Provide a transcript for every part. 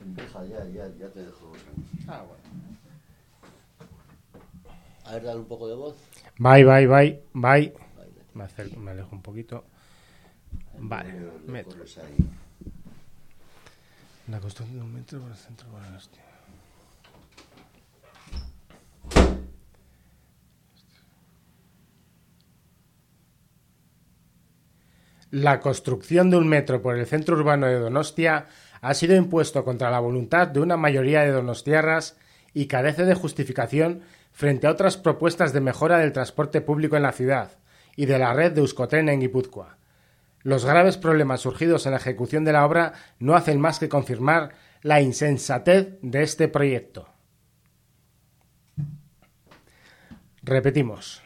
Empieza ya, ya, ya te dejo. Ah, bueno. A ver, dale un poco de voz. Bye, bye, bye, bye. Me, acerco, me alejo un poquito. Vale, le- le metro. La construcción de un metro por el centro urbano. hostia. La construcción de un metro por el centro urbano de Donostia ha sido impuesto contra la voluntad de una mayoría de donostiarras y carece de justificación frente a otras propuestas de mejora del transporte público en la ciudad y de la red de Euskotren en Guipúzcoa. Los graves problemas surgidos en la ejecución de la obra no hacen más que confirmar la insensatez de este proyecto. Repetimos.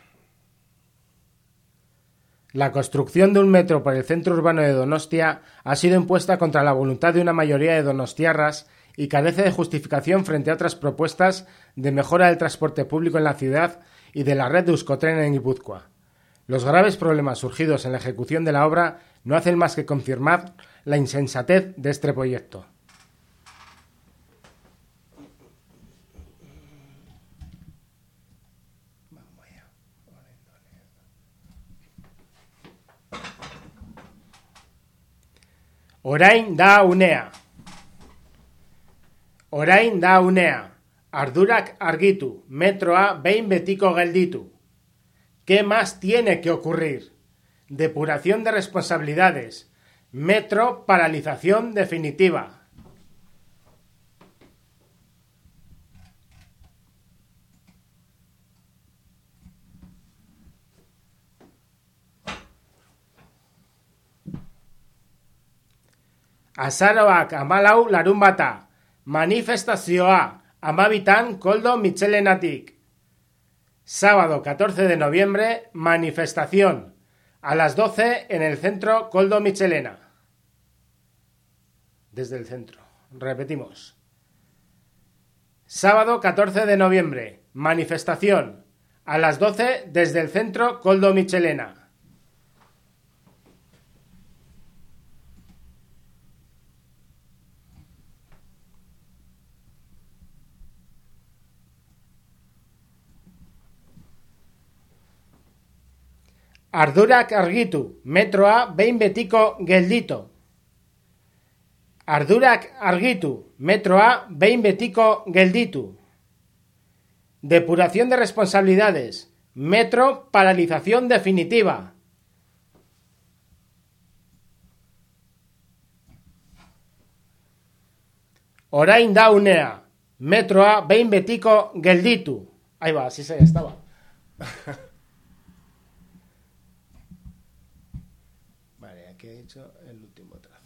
La construcción de un metro por el centro urbano de Donostia ha sido impuesta contra la voluntad de una mayoría de donostiarras y carece de justificación frente a otras propuestas de mejora del transporte público en la ciudad y de la red de Euskotren en Guipúzcoa. Los graves problemas surgidos en la ejecución de la obra no hacen más que confirmar la insensatez de este proyecto. Orain da unea. Orain da unea. Ardurak argitu, metroa behin betiko gelditu. ¿Qué más tiene que ocurrir? Depuración de responsabilidades. Metro, paralización definitiva. Azaroak amalau larun bata. Manifestazioa. Amabitan koldo mitxelenatik. Sábado 14 de noviembre, manifestación. A las 12 en el centro Coldo Michelena. Desde el centro. Repetimos. Sábado 14 de noviembre, manifestación. A las 12 desde el centro Coldo Michelena. Ardurak argitu, metroa behin betiko geldito. Ardurak argitu, metroa behin betiko gelditu. Depuración de responsabilidades, metro paralización definitiva. Orain da unea, metroa behin betiko gelditu. Ahí va, así se estaba. Aquí he hecho el último trazo.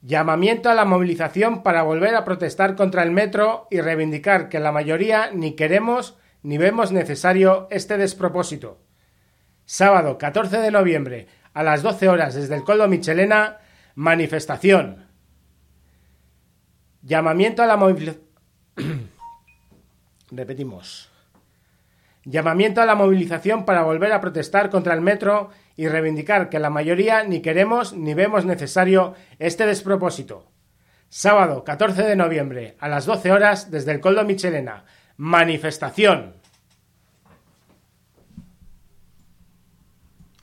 Llamamiento a la movilización para volver a protestar contra el metro y reivindicar que la mayoría ni queremos ni vemos necesario este despropósito. Sábado 14 de noviembre a las 12 horas desde el Coldo Michelena, manifestación. Llamamiento a la movilización. Repetimos. Llamamiento a la movilización para volver a protestar contra el metro y reivindicar que la mayoría ni queremos ni vemos necesario este despropósito. Sábado 14 de noviembre a las 12 horas desde el Coldo Michelena. Manifestación.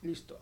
Listo.